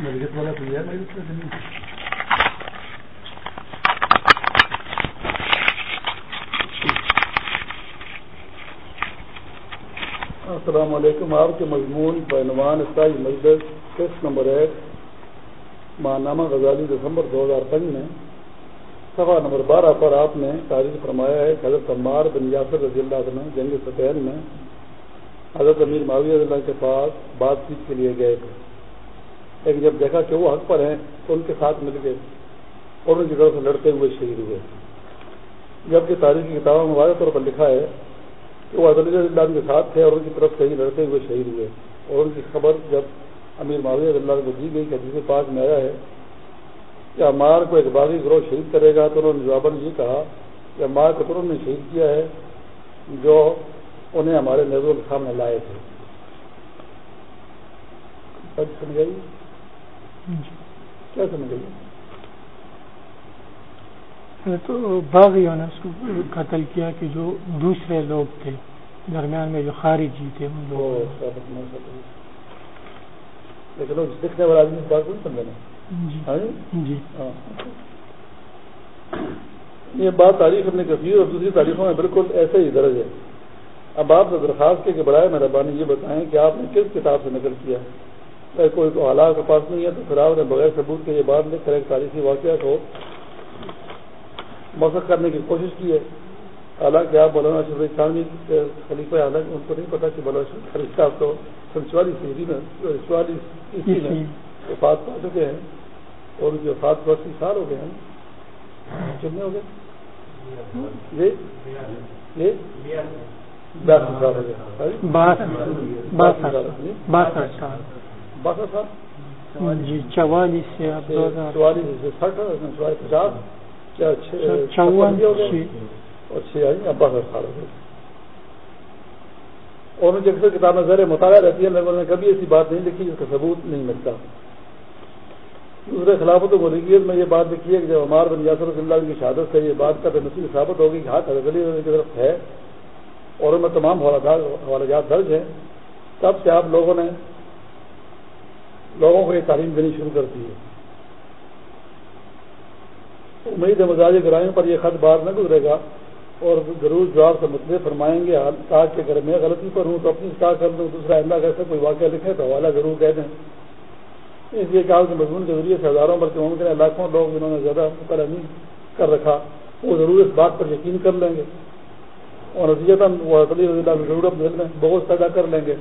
مریض والا تو ہے زمین السلام علیکم، آپ کے مضمون بینوان اسائی مجلس قسط نمبر ایک ماہنامہ غزالی دسمبر دو ہزار پانچ میں، صفحہ نمبر بارہ پر آپ نے تاریخ فرمایا ہے کہ حضرت عمار بن یاسر رضی اللہ عنہ جنگ سطین میں حضرت امیر معاویہ اللہ کے پاس بات چیت کے لیے گئے تھے۔ لیکن جب دیکھا کہ وہ حق پر ہیں تو ان کے ساتھ مل گئے اور ان کی طرف سے لڑتے ہوئے شہید ہوئے۔ جبکہ تاریخی کتابوں میں واضح طور پر لکھا ہے کہ وہ عدل اللہ کے ساتھ تھے اور ان کی طرف سے ہی لڑتے ہوئے شہید ہوئے۔ اور ان کی خبر جب امیر معاویہ اللہ کو دی گئی کہ جس پاس میں آیا ہے کہ امار کو ایک باغی گروہ شہید کرے گا تو انہوں نے جواباً یہ کہا کہ امار کو تو نے شہید کیا ہے جو انہیں ہمارے نظروں کے سامنے لائے تھے۔ سمجھ کیا سمجھ گئی تو باغیوں نے اس کو قتل کیا کہ جو دوسرے لوگ تھے درمیان میں جو خارجی تھے ان لوگ دیکھنے والا آدمی بات نہیں سمجھنا جی۔ ہاں جی, جی۔ ہاں۔ یہ بات تاریخ نے کثیر اور دوسری تاریخوں میں بالکل ایسے ہی درج ہے۔ اب آپ درخواست کے بڑائے مہربانی یہ بتائیں کہ آپ نے کس کتاب سے نقل کیا؟ ہے کوئی تو حالات کے پاس نہیں ہے تو پھر آپ نے بغیر ثبوت کے یہ بات لکھ کر ایک تاریخی واقعہ کو مؤثر کرنے کی کوشش کی ہے۔ حالانکہ آپ مولانا شریف خانوی خلیفہ حالانکہ ان کو نہیں پتا کہ مولانا شریف صاحب تو سن چوالیس عیسوی میں چوالیس عیسوی میں۔ وفات پا چکے ہیں اور ان کی وفات کو اسی سال ہو گئے ہیں۔ کتنے ہو گئے؟ جی؟ بیاسی سال ہو گئے۔ باسٹھ سال۔ جی چوالیس سے چوالیس سے سٹھ چوالیس پچاس. ابا سال اور مجھے اکثر کتابیں ذرا مطالعہ رہتی ہے لوگوں نے کبھی ایسی بات نہیں لکھی جس کا ثبوت نہیں ملتا۔ دوسرے خلافت و ملکیت میں یہ بات لکھی ہے کہ جب ہمار بن یاسر اللہ کی شہادت سے یہ بات کا نصیب ثابت ہوگی کہ ہاتھ حضرت علی کی طرف ہے اور ان میں تمام حوالہ جات درج ہیں تب سے آپ لوگوں نے لوگوں کو یہ تعلیم دینی شروع کر دی ہے۔ امید مزاج گرائم پر یہ خط بار نہ گزرے گا اور ضرور جواب سے مطلب فرمائیں گے۔ تاکہ اگر میں غلطی پر ہوں تو اپنی اصلاح کر دوں، دوسرا آئندہ کیسے کوئی واقعہ لکھے تو حوالہ ضرور کہہ دیں۔ اس لیے کہ مضمون کے ذریعے سے ہزاروں بلکہ ممکن ہے لاکھوں لوگ جنہوں نے زیادہ مطالعہ کر رکھا، وہ ضرور اس بات پر یقین کر لیں گے۔ اور نتیجہ وہ ضرورت میں بہت پیدا کر لیں گے۔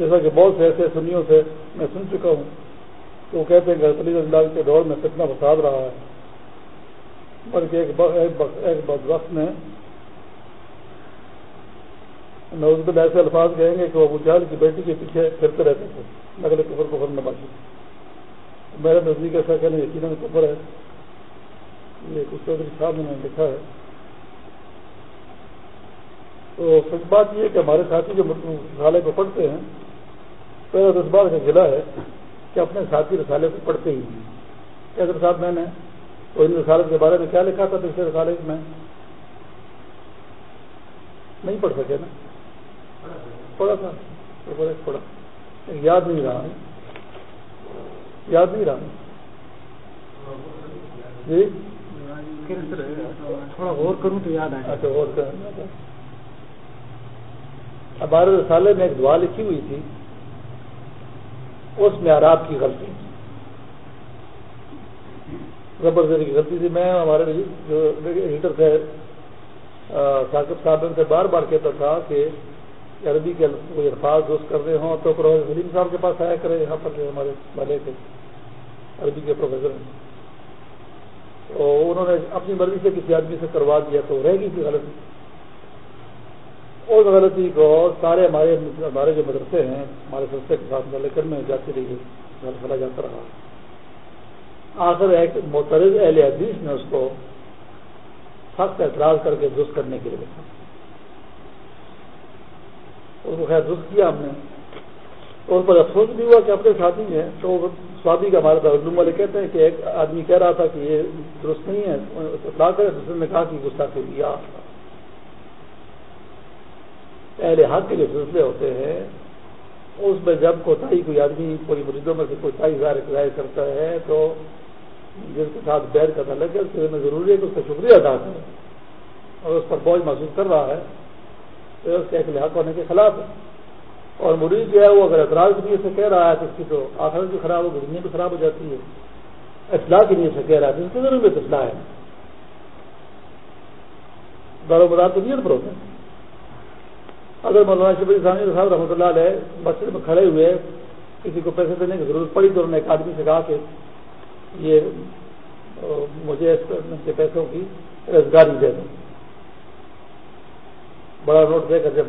جیسا کہ بہت سے ایسے سنیوں سے میں سن چکا ہوں تو وہ کہتے ہیں کہ علی اللہ کے دور میں کتنا فساد رہا ہے۔ بلکہ ایک بد وقت میں نوز ایسے الفاظ کہیں گے کہ وہ ابو جہل کی بیٹی کے پیچھے پھرتے رہتے تھے، نقل کفر کفر نماشی۔ میرے نزدیک ایسا کہنا یقیناً کفر ہے۔ یہ کچھ چودھری صاحب نے لکھا ہے۔ تو سچ بات یہ کہ ہمارے ساتھی جو رسالے کو پڑھتے ہیں پہلا دس بار کا ضلع ہے کہ اپنے ساتھی رسالے کو پڑھتے ہی کیا صاحب میں نے تو ان رسالت کے بارے میں کیا لکھا تھا پچھلے رسالے میں نہیں پڑھ سکے نا۔ پڑھا تھا۔ پڑھا۔ یاد نہیں رہا۔ یاد نہیں رہا۔ جی؟ تھوڑا غور کروں تو یاد آئے۔ اچھا غور کر ہمارے رسالے میں ایک دعا لکھی ہوئی تھی۔ اس میں عراب کی غلطی ربر زیر کی غلطی تھی میں ہمارے جو ایڈیٹر تھے ثاقب صاحب سے بار بار کہتا تھا کہ عربی کے کوئی الفاظ دوست کر رہے ہوں تو پروفیسر سلیم صاحب کے پاس آیا کرے، یہاں پر ہمارے والے کے عربی کے پروفیسر۔ تو انہوں نے اپنی مرضی سے کسی آدمی سے کروا دیا تو رہ گئی تھی غلطی۔ اس غلطی کو سارے ہمارے ہمارے جو مدرسے ہیں، ہمارے سستے کے ساتھ ملکر میں جاتی رہی چلا جاتا رہا۔ آخر ایک مترد اہل حدیث نے اس کو سخت اعتراض کر کے درست کرنے کے لیے اس کو خیر درست کیا ہم نے۔ اور پر افسوس بھی ہوا کہ اپنے ساتھی ہیں، تو سوادی کا ہمارا ترجم والے کہتے ہیں کہ ایک آدمی کہہ رہا تھا کہ یہ درست نہیں ہے اطلاع کرے، دوسرے نے کہا کہ گستاخی لیا اہل حق کے جو سلسلے ہوتے ہیں، اس میں جب کوتاہی کوئی آدمی، کوئی مریضوں میں سے کوئی ظاہر کرتا ہے، تو جس کے ساتھ بیٹھ کا تعلق ہے اس کے ضروری ہے کہ اس کا شکریہ ادا کرے۔ اور اس پر بوجھ محسوس کر رہا ہے تو اس کے ایک لحاظ ہونے کے خلاف ہے۔ اور مریض جو ہے، وہ اگر اعتراض کی نیت سے کہہ رہا ہے تو اس کی تو آخر بھی خراب ہو دنیا بھی خراب ہو جاتی ہے۔ اصلاح کی نیت سے کہہ رہا ہے تو اس کی ضرورت اصلاح ہے۔ دار و مدار تو نیت پر ہوتا ہے۔ اگر مولانا شبیر ثانی صاحب رحمۃ اللہ علیہ مسجد میں کھڑے ہوئے، کسی کو پیسے دینے کی ضرورت پڑی تو انہوں نے ایک آدمی سے کہا کہ یہ مجھے کے پیسوں کی روزگاری دے دیں بڑا نوٹ دے کر جب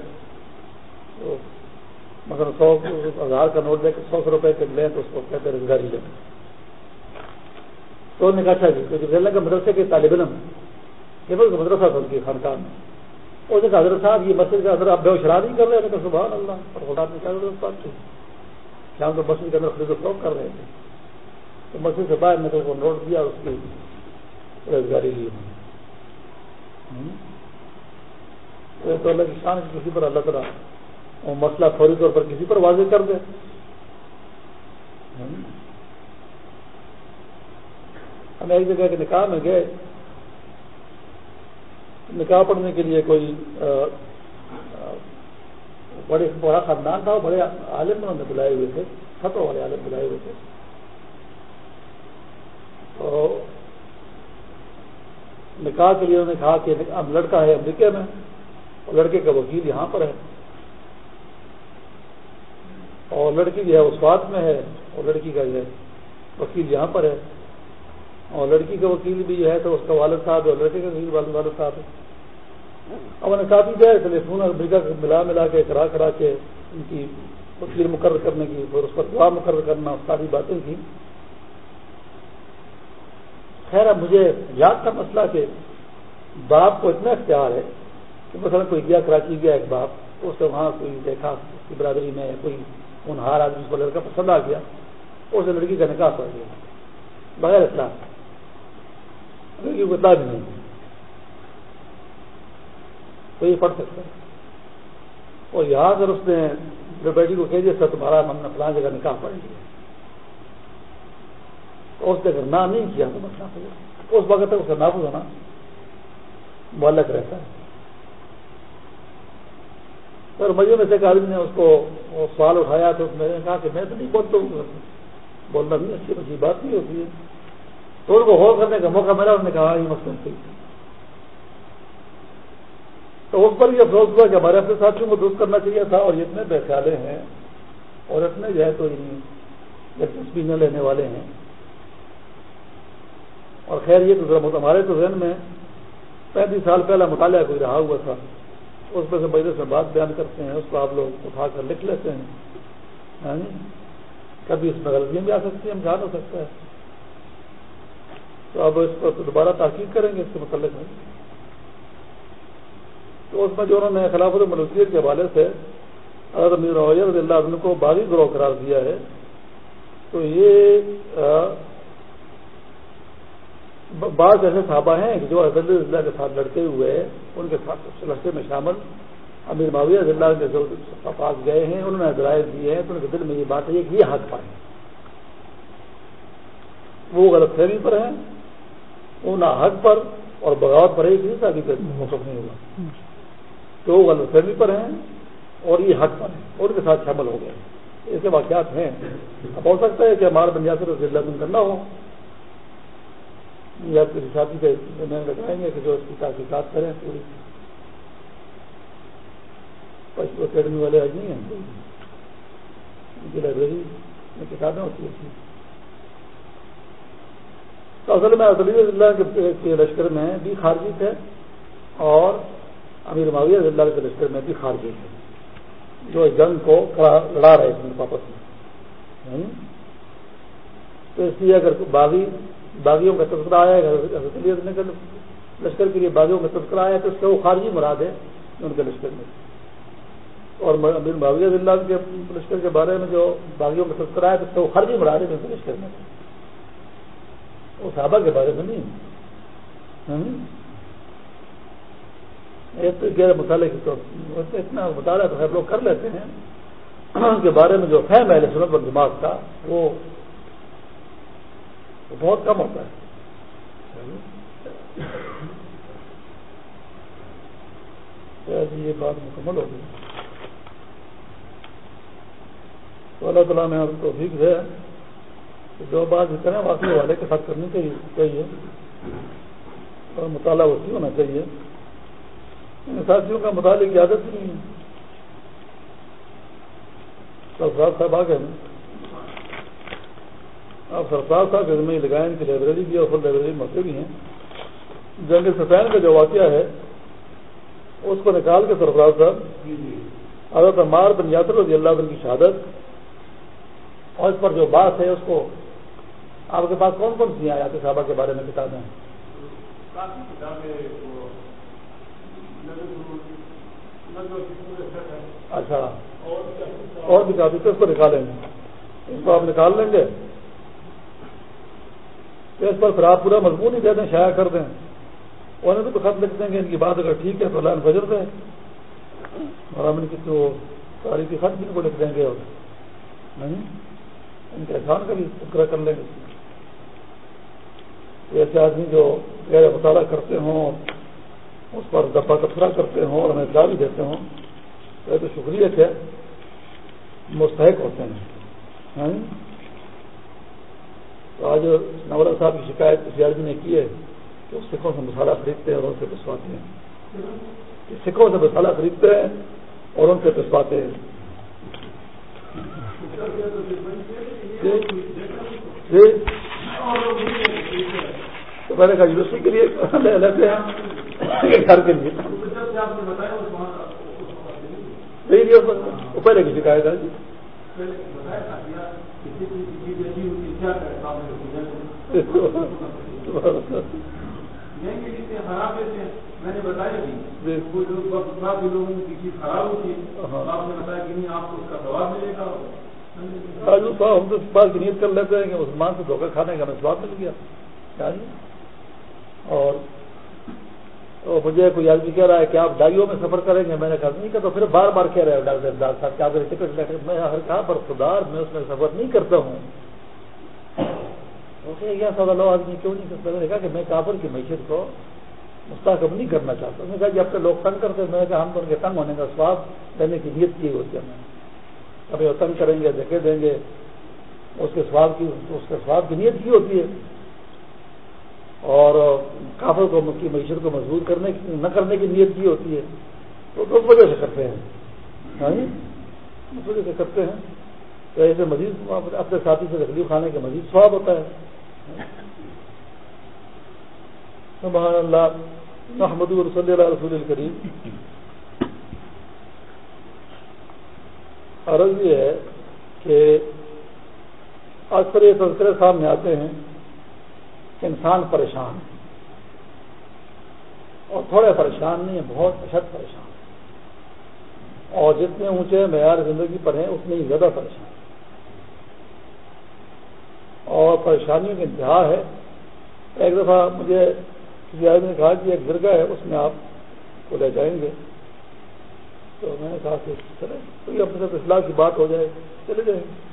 مگر سو ہزار کا نوٹ دے کر سو سو روپئے کے لیں تو اس کو کہتے روزگاری لیں تو انہوں نے کہا اچھا جی کیونکہ مدرسے کے طالب علم مدرسہ تھا ان کی خانقاہ میں۔ اس نے کہا حضرت صاحب یہ مسجد کا حضرت آپ بے شرار نہیں کر رہے تھے سبحان اللہ، اور خدا نے کہا حضرت صاحب کیا ہم تو مسجد کے اندر خرید و فروخت کر رہے تھے۔ تو مسجد سے باہر نے کو نوٹ دیا اس کی روزگاری لی تو اللہ کی شان کسی پر اللہ تعالیٰ وہ مسئلہ فوری طور پر کسی پر واضح کر دے۔ ہم ایک جگہ کے نکاح میں گئے۔ نکاح پڑھنے کے لیے کوئی بڑے، بڑا خاندان تھا بڑے عالم انہوں نے بلائے ہوئے تھے فتح والے عالم بلائے ہوئے تھے۔ تو نکاح کے لیے انہوں نے کہا کہ اب لڑکا ہے امریکہ میں، اور لڑکے کا وکیل یہاں پر ہے۔ اور لڑکی جو ہے اس بات میں ہے، اور لڑکی کا جو ہے وکیل یہاں پر ہے۔ اور لڑکی کا وکیل بھی جو ہے تو اس کا والد صاحب ہے اور لڑکے کا وکیل والد والد صاحب ہے اب نے کافی جو ہے ٹیلیفون امریکہ ملا ملا کے کرا کرا کے ان کی وکیل مقرر کرنے کی پھر اس پر دعا مقرر کرنا ساری باتیں کی۔ خیر، اب مجھے یاد تھا مسئلہ کہ باپ کو اتنا اختیار ہے کہ مثلا کوئی گیا، کراچی گیا ایک باپ اس سے وہاں کوئی دیکھا اس کی برادری میں کوئی انہار آدمی کو لڑکا پسند آ گیا اس سے لڑکی کا نکاح پڑ گیا بغیر اسلام لڑکی کو بھی نہیں تو یہ پڑھ سکتا ہے۔ اور یہاں اگر اس نے جو بیٹی کو کہہ دیا، سر، تمہارا ہم نے فلاں جگہ نکاح پڑھ لیا اور اس نے اگر نہ نہیں کیا تو مسئلہ ہو اس وقت تک اس کا نافذ ہونا معلق رہتا ہے۔ اور مجھے میں سے ایک آدمی نے اس کو سوال اٹھایا تو میں نے کہا کہ میں تو نہیں بولتا ہوں۔ بولنا نہیں اچھی اچھی بات نہیں ہوتی ہے۔ تو ان کو غور کرنے کا موقع ملا انہوں نے کہا، یہ مسئلہ صحیح تو اس پر یہ افسوس ہوا کہ ہمارے اپنے ساتھیوں کو درست کرنا چاہیے تھا اور یہ اتنے بے خیالے ہیں اور اتنے جو ہے تو دلچسپی نہ لینے والے ہیں۔ اور خیر یہ تو ہمارے تو ذہن میں پینتیس سال پہلا مطالعہ کوئی رہا ہوا تھا۔ اس میں سے مجھے سے بات بیان کرتے ہیں، اس کو آپ لوگ اٹھا کر لکھ لیتے ہیں۔ ہاں جی؟ کبھی اس میں غلطیاں بھی آ سکتی ہیں امتحان ہو سکتا ہے۔ تو اب اس کو دوبارہ تحقیق کریں گے اس کے متعلق تو اس میں جو انہوں نے خلافت ملوثیت کے حوالے سے اگر امیر رضی اللہ عنہ کو باغی گروہ قرار دیا ہے، تو یہ بعض ایسے صحابہ ہیں کہ جو حضرت اللہ کے ساتھ لڑتے ہوئے ان کے ساتھ لڑکے میں شامل امیر معاویہ رضی اللہ کے پاس گئے ہیں، انہوں نے درائز دیے ہیں، تو ان کے دل میں یہ بات ہے کہ یہ حق پائے وہ غلط فہمی پر ہیں۔ وہ نہ حق پر اور بغاوت پر ایک ہی شادی موقف نہیں ہوگا۔ تو وہ غلط فہمی پر ہیں اور یہ حق پر ہیں، اور ان کے ساتھ شامل ہو گئے۔ ایسے واقعات ہیں۔ اب ہو سکتا ہے کہ ہمارا بنیاد رضی اللہ کرنا ہو۔ یا کسی ساتھی کے میں بتائیں گے کہ جو اس کی تحقیقات کریں پوری۔ پشو اکیڈمی والے آج نہیں ہیں۔ ان کی لائبریری میں کتابیں ہوتی ہیں۔ تو اصل میں عدلی اللہ کے لشکر میں بھی خارجی تھے اور امیر معاویہ اللہ کے لشکر میں بھی خارجی تھے۔ جو جنگ کو لڑا رہے تھے واپس میں۔ تو اس لیے اگر باغی باغیوں کا تذکرہ آیا ہے لشکر کے لیے باغیوں کا تذکرہ آیا تو اس کا وہ خارجی مراد ہے ان کے لشکر میں۔ اور امیر معاویہ اللہ کے لشکر کے بارے میں جو باغیوں کا تذکرہ آیا تو اس کا وہ خارجی مراد ہے ان کے لشکر میں۔ وہ صحابہ کے بارے میں نہیں ہاں؟ غیر مطالعے کی تو اتنا مطالعہ تو لوگ کر لیتے ہیں۔ کے بارے میں جو فہم ہے سنت اور دماغ کا، وہ بہت کم ہوتا ہے۔ یہ بات مکمل ہو گئی۔ تو اللہ تعالیٰ نے تو ٹھیک ہے جو بات کریں واقعی والے کے ساتھ کرنی چاہیے اور مطالعہ وسیع ہونا چاہیے۔ ساتھیوں کا مطالعے کی عادت نہیں ہے۔ سرفراز صاحب آ گئے آپ سرفراز صاحب کے ذمہ لگائیں ان کی لائبریری بھی اور فل لائبریری مسئلے بھی ہیں۔ جنگ سفین کا جو واقعہ ہے اس کو نکال کے سرفراز صاحب حضرت عمار بن یاسر رضی اللہ عنہ کی شہادت اور اس پر جو بات ہے اس کو آپ کے پاس کون کون سی ہیں آیات صحابہ کے بارے میں کتابیں اچھا۔ اور بھی کافی اس کو نکالیں گے؟ اس کو آپ نکال لیں گے؟ تو اس پر پھر آپ پورا مضمون ہی دے دیں شائع کر دیں۔ انہیں تو خط لکھ دیں گے ان کی بات اگر ٹھیک ہے تو لائن فجر دیں۔ اور ہم ان کی تو تاریخی خط بھی ان کو لکھ دیں گے اور نہیں ان کے احسان کا بھی فکر کر لیں گے۔ ایسے آدمی جو غیر مطالعہ کرتے ہوں اس پر دفاع تبصرہ کرتے ہوں اور ہمیں اطلاع بھی دیتے ہوں تو تو شکریہ کہ مستحق ہوتے ہیں۔ ہاں؟ تو آج نولا صاحب کی شکایت کسی آدمی نے کی ہے کہ وہ سکھوں سے مسالہ خریدتے ہیں اور ان سے پسواتے ہیں۔ سکھوں سے مسالہ خریدتے ہیں اور ان سے پسواتے ہیں۔ جی, جی۔ تو میں نے کہا یونیورسٹی کے لیے لے لیتے ہیں۔ گھر کے لیے۔ وہ پہلے کی شکایت ہے جی میں نے بتایا لوگوں کی چیز خراب ہوتی ہے آپ نے بتایا کہ نہیں آپ کو اس کا ملے گا ہم تو اس بات کی نیت کر لیتے ہیں کہ مسلمان سے دھوکہ کھانے کا ہمیں سواد مل گیا۔ اور مجھے کوئی آدمی کہہ رہا ہے کہ آپ ڈائیوں میں سفر کریں گے؟ میں نے کہا، نہیں کہ تو پھر بار بار کہہ رہے ڈاکٹر امداد صاحب، کہ آپ ٹکٹ لے میں ہر کہا، پر خدار میں اس میں سفر نہیں کرتا ہوں۔ سودا لو آدمی کیوں نہیں کرتا؟ میں نے کہا کہ میں کابل کی معیشت کو مستحکم نہیں کرنا چاہتا۔ میں نے کہا کہ اب لوگ تنگ کرتے میں نے کہا، ہم تو ان کے تنگ ہونے کا سواد دینے کی نیت کی ہوتی ہے۔ ابھی وہ تنگ کریں گے دیکھے دیں گے، اس کے سواد کی، اس کے سواد کی نیت کی ہوتی ہے۔ اور کافر کو کی معیشت کو مضبوط کرنے نہ کرنے کی نیت کی ہوتی ہے۔ تو اس وجہ سے کرتے ہیں۔ ہاں جی؟ اس وجہ سے کرتے ہیں۔ تو ایسے مزید اپنے ساتھی سے تکلیف کھانے کا مزید سواب ہوتا ہے۔ سبحان اللہ۔ محمد صلی اللہ رسول الکریم۔ عرض یہ ہے کہ اکثر یہ تذکرے سامنے آتے ہیں۔ انسان پریشان ہے۔ اور تھوڑے پریشان نہیں ہے بہت اشد پریشان اور جتنے اونچے معیار زندگی پر ہیں، اتنے ہی زیادہ پریشان اور پریشانیوں کی انتہا ہے۔ ایک دفعہ مجھے کسی آدمی نے کہا کہ ایک درگاہ ہے، اس میں آپ کو لے جائیں گے۔ تو میں نے کہا کہ چلے، کوئی اپنے ساتھ اصلاح کی بات ہو جائے، چلے جائیں۔ گے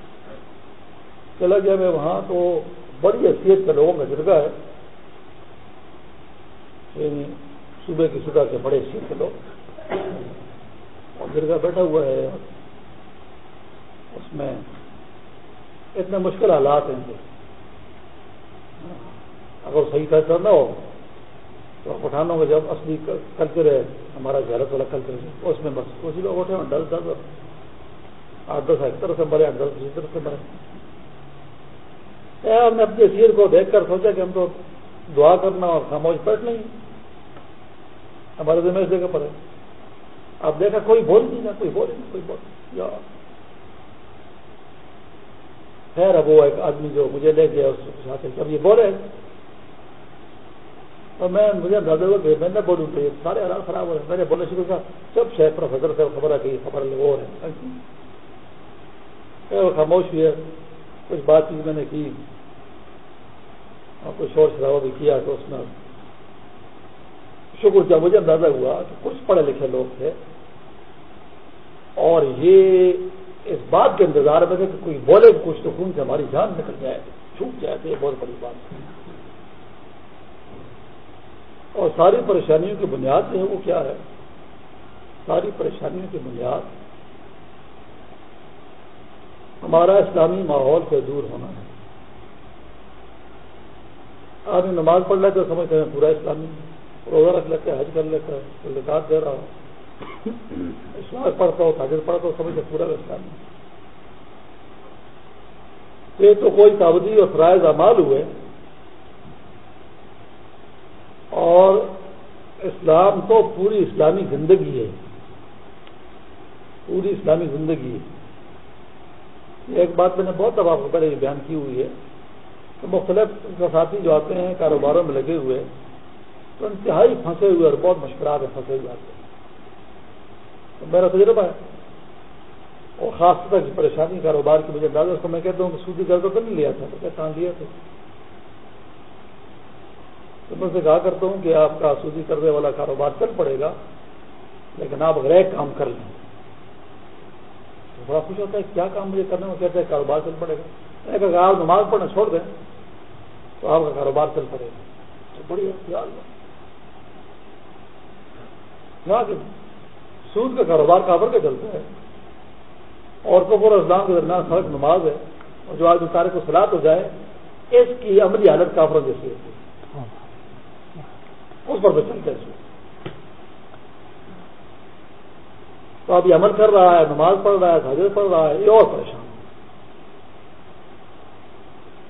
چلا گیا میں وہاں تو بڑی حیثیت کے لوگوں کا جرگا ہے یعنی صبح کی صبح کے بڑے حیثیت کے لوگ اور جرگا بیٹھا ہوا ہے اس میں اتنے مشکل حالات ہیں ان کے اگر صحیح فیصلہ نہ ہو تو پٹھانوں کا جب اصلی کلچر ہے ہمارا جہرت والا کلچر ہے اس میں بس اسی لوگ اٹھے دس دس آٹھ دس ایک طرف سے مرے آٹھ دس دوسری طرف سے مرے ہم نے اپنی سیر کو دیکھ کر سوچا کہ ہم تو دعا کرنا اور خاموش بیٹھ نہیں ہمارے ذمہ اس جگہ پر ہے۔ اب دیکھا کوئی بول نہیں نا کوئی بول نہیں، کوئی بول خیر، اب وہ ایک آدمی جو مجھے لے گیا، اس ساتھ اب یہ بولے۔ اور میں، مجھے اندازہ ہوا کہ میں نہ بولوں تو یہ سارے حالات خراب ہو رہے ہیں۔ میں نے بولنا شروع کیا۔ سب شہر پروفیسر سے خبر ہے کہ خبر وہ رہے ہیں۔ خاموش ہوئی ہے کچھ بات چیت میں نے کی اور کچھ شور شرابہ بھی کیا تو اس میں شکر جب مجھے اندازہ ہوا کہ کچھ پڑھے لکھے لوگ تھے اور یہ اس بات کے انتظار میں تھے کہ کوئی بولے کچھ تو خون سے ہماری جان نکل جائے، چھوٹ جائے تو یہ بہت بڑی بات ہے۔ اور ساری پریشانیوں کی بنیاد جو ہے وہ کیا ہے؟ ساری پریشانیوں کی بنیاد ہمارا اسلامی ماحول سے دور ہونا ہے۔ آدمی نماز پڑھ لیتے سمجھتے ہیں پورا اسلامی، روزہ رکھ لیتے ہیں حج کر لیتا ہے زکات دے رہا ہو۔ اسلام پڑھتا ہو، تاجر پڑھتا ہو، سمجھتے پورا اسلامی۔ یہ تو کوئی تابدی اور فرائض اعمال ہوئے۔ اور اسلام تو پوری اسلامی زندگی ہے۔ پوری اسلامی زندگی ہے۔ ایک بات میں نے بہت دفعہ کو پہلے بیان کی ہوئی ہے کہ مختلف ساتھی جو آتے ہیں، کاروباروں میں لگے ہوئے، تو انتہائی پھنسے ہوئے اور بہت مشکلات ہیں پھنسے ہوئے آتے ہیں۔ تو میرا تجربہ ہے۔ اور خاص طور کی پریشانی کاروبار کی مجھے اندازہ اس کو میں کہتا ہوں کہ سودی قرضہ تو نہیں لیا تھا، تو کہاں لیا تھا؟ تو میں سے کہا کرتا ہوں کہ آپ کا سودی قرضے والا کاروبار چل پڑے گا، لیکن آپ اگر ایک کام کر لیں۔ بڑا خوش ہوتا ہے کیا کام مجھے کرنے میں کہتے ہیں کاروبار چل پڑے گا۔ اگر آپ نماز پڑھنا چھوڑ دیں تو آپ کا کاروبار چل پڑے گا۔ تو بڑی خیال سود کا کاروبار کافر کے چلتا ہے۔ اور کفر اسلام کے درمیان فرق نماز ہے۔ اور جو آج سارے کو سلاد ہو جائے اس کی عملی حالت کافروں جیسی ہوتی ہے۔ اس پر چلتے ہیں تو اب یہ عمل کر رہا ہے، نماز پڑھ رہا ہے حضرت پڑھ رہا ہے، یہ اور پریشان۔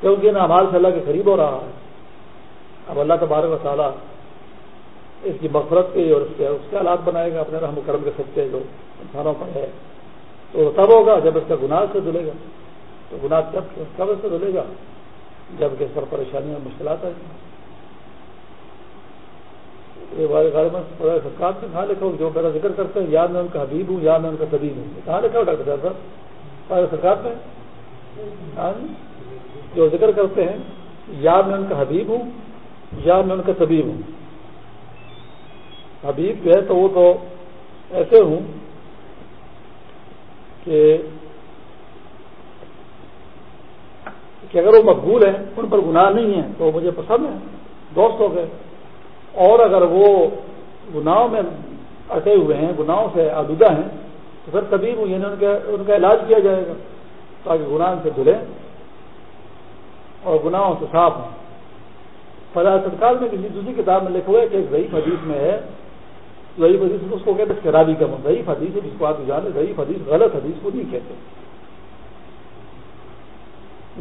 کیونکہ نہ مال سے اللہ کے قریب ہو رہا ہے۔ اب اللہ تبارک و تعالیٰ اس کی مفرت کے اور اس کے اس کے حالات بنائے گا، اپنے رحم کرم کے سکتے جو انسانوں پر ہے۔ تو تب ہوگا جب اس کا گناہ سے دھلے گا۔ تو گناہ کب کب سے دھلے گا؟ جبکہ اس پر پریشانیاں، مشکلات آئیں۔ گی سرکار نے کہاں لکھا ہوں جو میرا ذکر کرتے ہیں، یا میں ان کا حبیب ہوں، یا میں ان کا طبیب ہوں۔ کہاں لکھا ہوں ڈاکٹر صاحب سرکار میں ہاں جی، جو ذکر کرتے ہیں، یا میں ان کا حبیب ہوں، یا میں ان کا طبیب ہوں۔ حبیب جو ہے تو وہ تو ایسے ہوں کہ کہ اگر وہ مقبول ہیں، ان پر گناہ نہیں ہے تو مجھے پسند ہے دوست ہو گئے۔ اور اگر وہ گناہوں میں اٹے ہوئے ہیں، گناہوں سے آلودہ ہیں، تو پھر تبھی یعنی ان کا ان کا علاج کیا جائے گا؟ تاکہ گناہ سے دھلے اور گناہوں سے صاف ہوں۔ فضا سرکار میں کسی دوسری کتاب میں لکھا ہوا ہے کہ ایک ضعیف حدیث میں ہے۔ ضعیف حدیث اس کو کہتے ہیں شرابی کا من ضعیف حدیث ہے، جس کو آپ جانے ضعیف حدیث غلط حدیث کو نہیں کہتے۔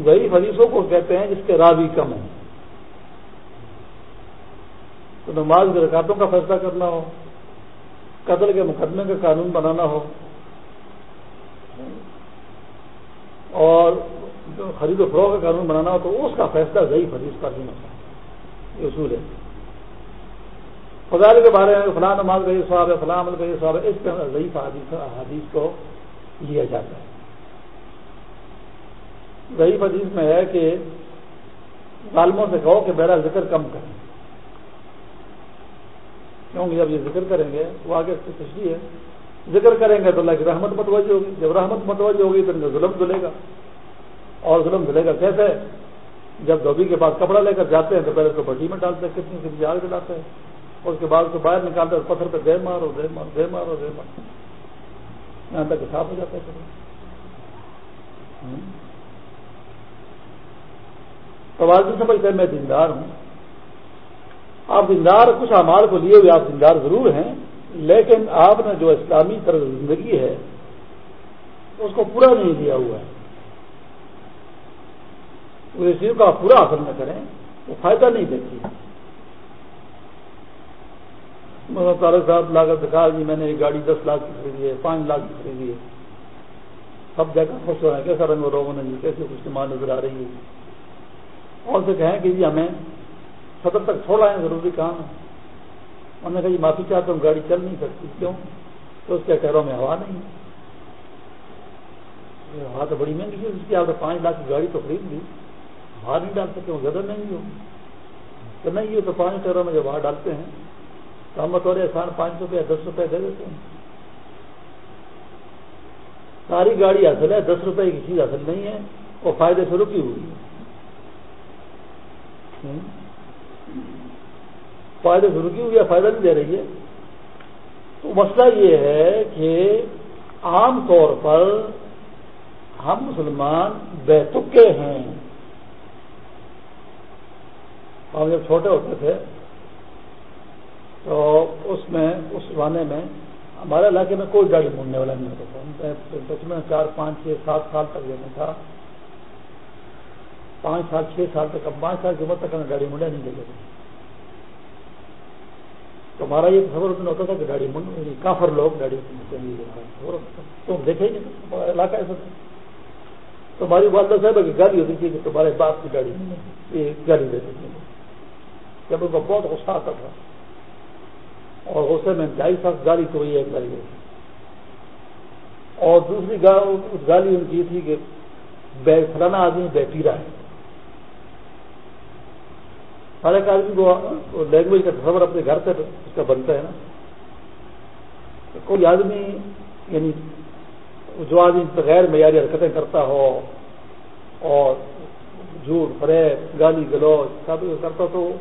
ضعیف حدیثوں کو کہتے ہیں جس کے راوی کم ہے تو نماز کے رکاتوں کا فیصلہ کرنا ہو، قتل کے مقدمے کا قانون بنانا ہو۔ اور خرید و فروغ کا قانون بنانا ہو تو اس کا فیصلہ ضعیف حدیث پر نہیں مطلب ہوتا یہ اصول ہے۔ فضائل کے بارے میں فلاں نماز کا یہ سواب ہے، فلاں عمل کا یہ سواب ہے۔ اس پہ ضعیف حدیث کو لیا جاتا ہے۔ ضعیف حدیث میں ہے کہ ظالموں سے کہو کہ میرا ذکر کم کریں۔ کیونکہ جب یہ ذکر کریں گے تو آگے اس کی تشریح ہے۔ ذکر کریں گے تو اللہ کی رحمت متوجہ ہوگی۔ جب رحمت متوجہ ہوگی تو ان کا ظلم دلے گا۔ اور ظلم دلے گا کیسے؟ جب دھوبی کے پاس کپڑا لے کر جاتے ہیں تو پہلے اس کو بٹی میں ڈالتے ہیں، کتنی کتنی آگ دلاتے ہیں۔ اس کے بعد اس کو باہر نکالتے ہیں پتھر پہ دے مارو دے مارو دے مارو دے مارو۔ یہاں تک صاف ہو جاتا ہے۔ توازن سمجھتے ہیں، میں دیندار ہوں۔ آپ دیندار، کچھ اعمال کو لیے ہوئے آپ دیندار ضرور ہیں، لیکن آپ نے جو اسلامی طرز زندگی ہے، اس کو پورا نہیں لیا ہوا ہے۔ اس چیز کا پورا حاصل نہ کریں، وہ فائدہ نہیں دیتی۔ طارق صاحب لاگت کہا جی میں نے ایک گاڑی دس لاکھ کی خریدی ہے، پانچ لاکھ کی خریدی ہے۔ سب جگہ خوش ہو رہے ہیں، کیسا رنگ روگوں نے کیسے کچھ مال نظر آ رہی ہے۔ اور سے کہیں کہ جی ہمیں سطر تک چھوڑا ہے، ضروری کام ہے۔ انہوں نے کہا جی معافی چاہتا ہوں گاڑی چل نہیں سکتی، کیوں؟ تو اس کے ٹیروں میں ہوا نہیں۔ ہوا تو بڑی مہنگی ہے اس کی آپ نے پانچ لاکھ کی گاڑی تو خرید لی۔ باہر نہیں ڈال سکتے، وہ زیادہ مہنگی ہوگی۔ تو نہیں، یہ تو پانچ ٹیروں میں جب باہر ڈالتے ہیں، تو ہم بطور احسان پانچ روپئے دس روپئے دے دیتے ہیں۔ ساری گاڑی حاصل ہے، دس روپے کی چیز حاصل نہیں ہے، وہ فائدے سے رکی ہوئی ہے۔ فائدے سے رکی ہوئی ہے، فائدہ نہیں دے رہی ہے۔ تو مسئلہ یہ ہے کہ عام طور پر ہم مسلمان بیتکے ہیں۔ ہم جب چھوٹے ہوتے تھے، تو اس میں، اس زمانے میں ہمارے علاقے میں کوئی گاڑی مڑنے والا نہیں ہوتا تھا۔ بچپن میں چار، پانچ، چھ، سات سال تک لینا تھا۔ پانچ سال، چھ سال تک پانچ سال کی عمر تک ہمیں گاڑی مڑیا نہیں دیتے تھے۔ تو ہمارا یہ خبر اس ہوتا تھا کہ گاڑی منڈ یعنی کافر لوگ گاڑی تم دیکھے ہی علاقہ ایسا تھا۔ تو ہماری والدہ صاحب کی گاڑی ہوتی تھی کہ تمہارے باپ کی گاڑی یہ گاڑی دیتے تھے جب ان کو بہت غصہ آتا تھا۔ اور غصے میں انتہائی سخت گاڑی تو وہی ایک گاڑی اور دوسری گاڑی ان کی تھی کہ فلانا آدمی بے پیرا ہے۔ ہر ایک آدمی کو لینگویج کا تصور اپنے گھر سے اس کا بنتا ہے نا۔ کوئی آدمی یعنی جو آدمی غیر معیاری حرکتیں کرتا ہو اور جھوٹ، فریب، گالی، گلوچ سب کرتا تو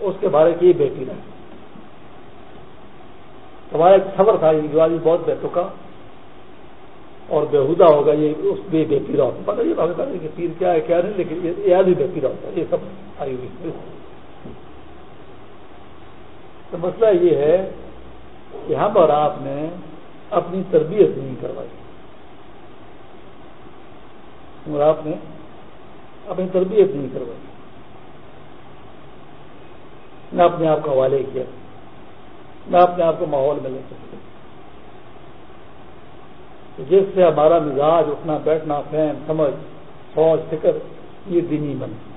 اس کے بارے کی بیٹی رہے ہمارا ایک خبر تھا جو آدمی بہت بے چکا اور بےحدا ہوگا، یہ اس بے بے پیرا ہوتا پتا یہ کہ پیر کیا ہے، کیا نہیں، لیکن یہ آدمی بے پیرا ہوتا ہے یہ سب آئی ہوئی۔ تو مسئلہ یہ ہے کہ ہم اور آپ نے اپنی تربیت نہیں کروائی۔ اور آپ نے اپنی تربیت نہیں کروائی۔ نہ اپنے آپ کو حوالے کیا، نہ اپنے آپ کو ماحول میں لے سکتے جس سے ہمارا مزاج، اٹھنا، بیٹھنا، فہم، سمجھ فوج فکر، یہ دینی بنے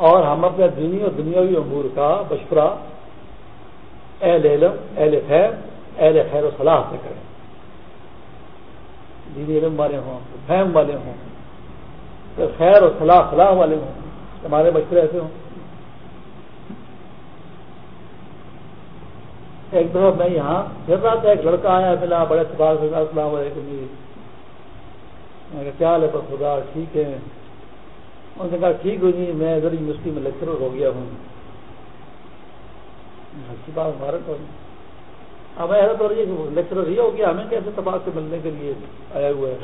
اور ہم اپنے دینی اور دنیاوی امور کا بشفرا اہل علم، اہل خیر اہل خیر و صلاح سے کریں۔ دینی علم والے ہوں، فہم والے ہوں تو خیر اور صلاح صلاح والے ہوں، ہمارے بچے ایسے ہوں۔ ایک دفعہ میں یہاں پھر رہا تھا ایک لڑکا آیا، ملا، بڑے اتبار سے، السلام علیکم جی۔ میں کیا حال ہے پر خدا، ٹھیک ہے انہوں نے کہا، ٹھیک ہو جی میں ادھر یونیورسٹی میں لیکچرر ہو گیا ہوں۔ اچھی بات مبارک ہو۔ اب ایسا تو رہی ہے لیکچرر یہ ہو گیا، ہمیں کیسے تباہ سے ملنے کے لیے آیا ہوا ہے؟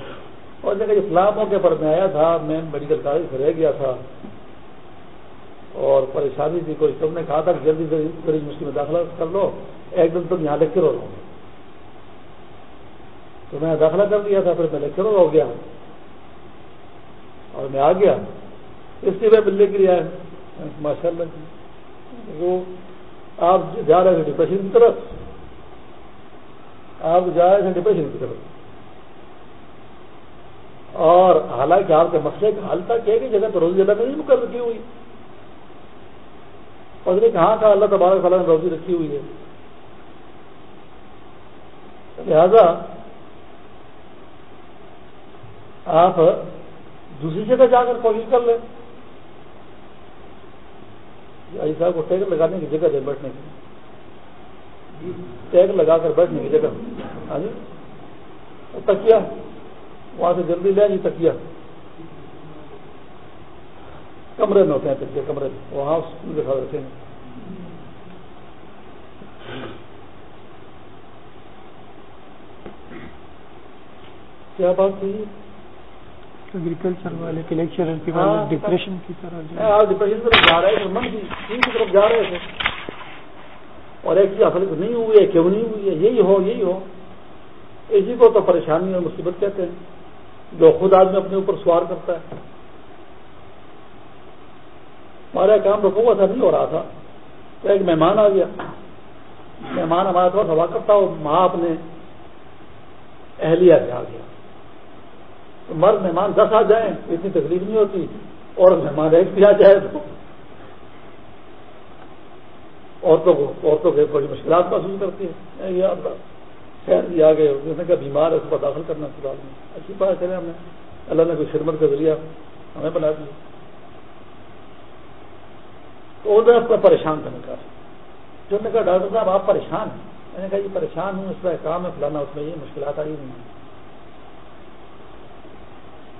اور جگہ اسلام جی، موقع پر میں آیا تھا، میں میڈیکل کالج سے رہ گیا تھا۔ اور پریشانی تھی، کوئی تم نے کہا تھا کہ جلدی سے یونیورسٹی میں داخلہ کر لو، ایک دن تم یہاں لیکچرر ہو۔ تو میں داخلہ کر دیا تھا، پھر میں لیکچرر ہو گیا۔ اور میں آ گیا۔ اس لیے میں ملنے کے لیے آیا ماشاء اللہ جی۔ وہ آپ جا رہے تھے ڈپریشن کی طرف۔ آپ جا رہے تھے ڈپریشن کی طرف۔ اور حالانکہ آپ کے مسئلے کا حال تھا کہ جگہ تو روزی اللہ میں نہیں مقرر کی ہوئی۔ اور کہاں کہاں اللہ تبارک تعالیٰ نے روزی رکھی ہوئی ہے۔ لہذا آپ دوسری جگہ جا کر کوشش کر لیں۔ علی صاحب کو ٹیک لگانے کی جگہ دے بیٹھنے کی۔ ٹیک لگا کر بیٹھنے کی جگہ۔ ہاں جی۔ تکیا وہاں سے جلدی لے جی تکیا کمرے میں ہوتے ہیں تکیا کمرے میں۔ وہاں اس کے ساتھ رکھیں گے۔ کیا بات تھی؟ ایگریکلچر والے کے لیکچر ڈپریشن کی طرف ڈپریشن کی طرف جا رہے تھے من کی طرف جا رہے تھے اور ایک چیز اصل نہیں ہوئی ہے کیوں نہیں ہوئی ہے؟ یہی ہو یہی ہو۔ اسی کو تو پریشانی اور مصیبت کہتے ہیں۔ جو خود آدمی اپنے اوپر سوار کرتا ہے۔ ہمارا کام رکھا ہوا تھا نہیں ہو رہا تھا۔ تو ایک مہمان آ گیا۔ مہمان ہمارا تھوڑا سوا کرتا وہ ماں اپنے اہلیہ سے آ گیا۔ مرد مہمان دس آ جائیں، اتنی تکلیف نہیں ہوتی۔ اور مہمان ایک بھی آ جائے تو۔ عورتوں کو عورتوں کے بڑی مشکلات محسوس کرتی ہے یہ خیر بھی آ گئے جس نے کہا، بیمار ہے، اس کو داخل کرنا اسپتال میں۔ اچھی بات کریں ہم نے۔ اللہ نے کوئی شرمت کا ذریعہ ہمیں بنا دیا۔ تو ادھر پریشان کرنے کا جو نے کہا، ڈاکٹر صاحب، آپ پریشان ہیں۔ میں نے کہا، یہ پریشان ہوں، اس طرح کام ہے، فلانا، اس میں یہ مشکلات آئی نہیں ہیں۔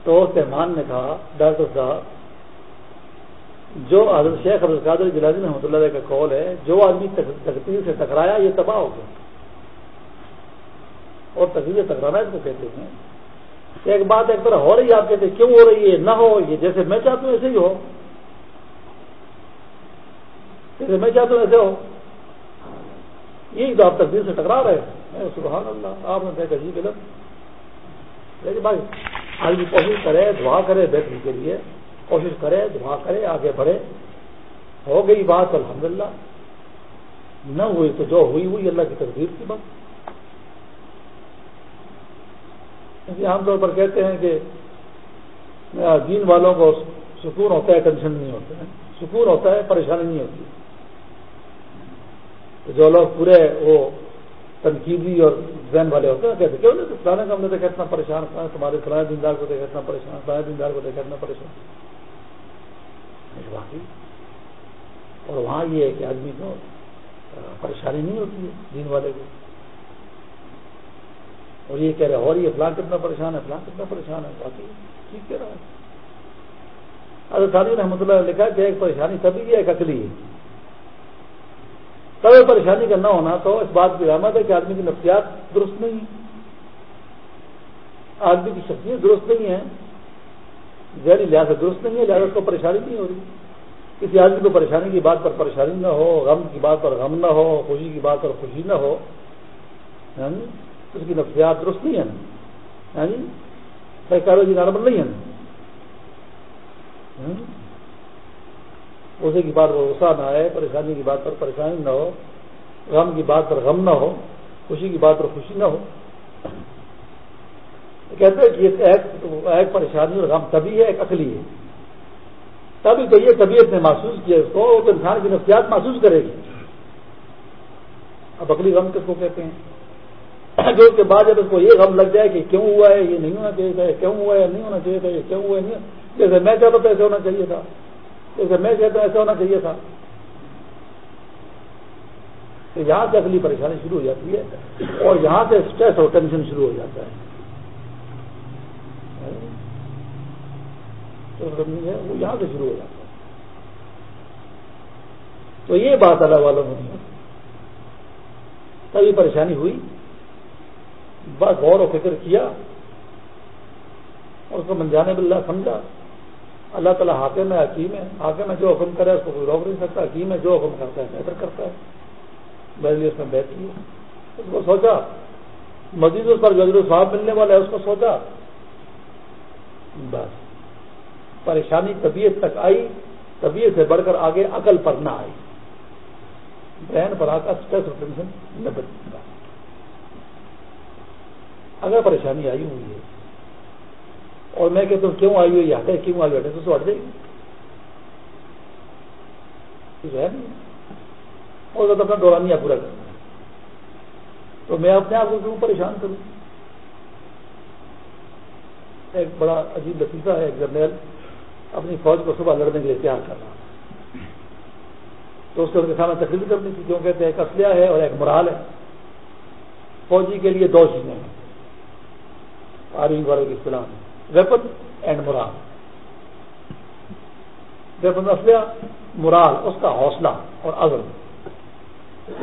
تو تہمان نے کہا ڈاکٹر صاحب جو حضرت شیخ عبد القادر جلازی رحمۃ اللہ علیہ کا قول ہے، جو آدمی تقدیر سے ٹکرایا، یہ تباہ ہو گیا۔ اور تقریر ٹکرانا اس کو کہتے ہیں۔ ایک بات ایک طرح ہو رہی ہے، آپ کہتے کیوں ہو رہی ہے؟ نہ ہو، یہ جیسے میں چاہتا ہوں ایسے ہی ہو۔ جیسے میں چاہتا ہوں ایسے ہو۔ یہی تو آپ تقدیر سے ٹکرا رہے ہیں۔ سبحان اللہ، آپ نے دیکھا جی غلط لیکن بھائی آدمی کوشش کرے، دعا کرے بہتری کے لیے۔ کوشش کرے، دعا کرے، آگے بڑھے۔ ہو گئی بات، الحمدللہ۔ نہ ہوئی تو جو ہوئی ہوئی۔ اللہ کی تقدیر کی بات۔ عام طور پر کہتے ہیں کہ دین والوں کو سکون ہوتا ہے، ٹینشن نہیں ہوتا ہے۔ سکون ہوتا ہے، پریشانی نہیں ہوتی۔ جو لوگ پورے وہ تنقیدی اور ذہن والے ہوتے ہیں، کہتے کیوں نہیں؟ فلانے کام نے دیکھا اتنا پریشان، تمہارے فلانے دیندار کو دیکھا، اتنا پریشان فلانے دیندار کو دیکھا، اتنا پریشان۔ باقی اور وہاں یہ ہے کہ آدمی کو پریشانی نہیں ہوتی ہے دین والے کو۔ اور یہ کہہ رہے اور یہ فلاں کتنا پریشان ہے، فلاں کتنا پریشان ہے۔ باقی ٹھیک کہہ رہا ہے۔ ارے ساری رحمۃ اللہ نے لکھا کہ ایک پریشانی تبھی ہے ایک اکلی ہے۔ تب پریشانی کا نہ ہونا، تو اس بات کی رحمت ہے کہ آدمی کی نفسیات درست نہیں آدمی کی شخصیت درست نہیں ہے، ذہنی لحاظ درست نہیں ہے، لہٰذا اس کو پریشانی نہیں ہو رہی۔ کسی آدمی کو پریشانی کی بات پر پریشانی نہ ہو، غم کی بات پر غم نہ ہو، خوشی کی بات پر خوشی نہ ہو یعنی اس کی نفسیات درست نہیں ہے یعنی سائیکالوجی نارمل نہیں ہے اسے کی بات پر غصہ نہ آئے، پریشانی کی بات پر پریشانی نہ ہو، غم کی بات پر غم نہ ہو، خوشی کی بات پر خوشی نہ ہو۔ کہتے ہیں کہ ایک پریشانی اور غم تبھی ہے، ایک اکلی ہے۔ تبھی تو یہ طبیعت نے محسوس کیا اس کو تو انسان کی نفسیات محسوس کرے گی۔ اب اکلی غم کس کو کہتے ہیں؟ جو اس کے بعد جب اس کو یہ غم لگ جائے کہ کیوں ہوا ہے، یہ نہیں ہونا چاہیے تھا کیوں ہوا ہے نہیں ہونا چاہیے تھا، یہ کیوں ہوا ہے، نہیں جیسے میں چاہتا تو ایسے ہونا چاہیے تھا۔ جیسے میں کہتا ہوں ایسا ہونا چاہیے تھا تو یہاں سے اگلی پریشانی شروع ہو جاتی ہے اور یہاں سے اسٹریس اور ٹینشن شروع ہو جاتا ہے۔ وہ یہاں سے شروع ہو جاتا ہے۔ تو یہ بات اللہ والوں نے تبھی پریشانی ہوئی۔ بس غور و فکر کیا اور اس کو منجانے بلّہ سمجھا۔ اللہ تعالیٰ حاکم ہے، حکیم ہے۔ حاکم ہے جو حکم کرے، اس کو کوئی روک نہیں سکتا۔ حکیم ہے جو حکم کرتا ہے، بہتر کرتا ہے۔ میرے لیے اس میں بہتری ہے اس کو سوچا۔ مزید اس پر جو صاحب ملنے والا ہے اس کو سوچا۔ بس۔ پریشانی طبیعت تک آئی۔ طبیعت سے بڑھ کر آگے عقل پر نہ آئی۔ بہن پر آ کر اسٹریس اور ٹینشن نہ بچ اگر پریشانی آئی ہوئی ہے اور میں کہتا ہوں، کیوں آئی ہوئی ہٹے کیوں آئی ہٹے تو ہٹ جائے گی. اور زیادہ اپنا دورانیہ پورا کرنا تو میں اپنے آپ کو کیوں پریشان کروں؟ ایک بڑا عجیب لطیفہ ہے، ایک جرنیل اپنی فوج کو صبح لڑنے کے لیے تیار کر رہا تو اس سے ان کے سامنے تکلیف کرنی تھی کیوں کہتے ہیں ایک اسلحہ ہے اور ایک مرال ہے۔ فوجی کے لیے دو چیزیں ہیں۔ آرمی والوں کی اصطلاح میں۔ ویپن اینڈ مرال ویپن اسلحہ مرال اس کا حوصلہ اور عزم.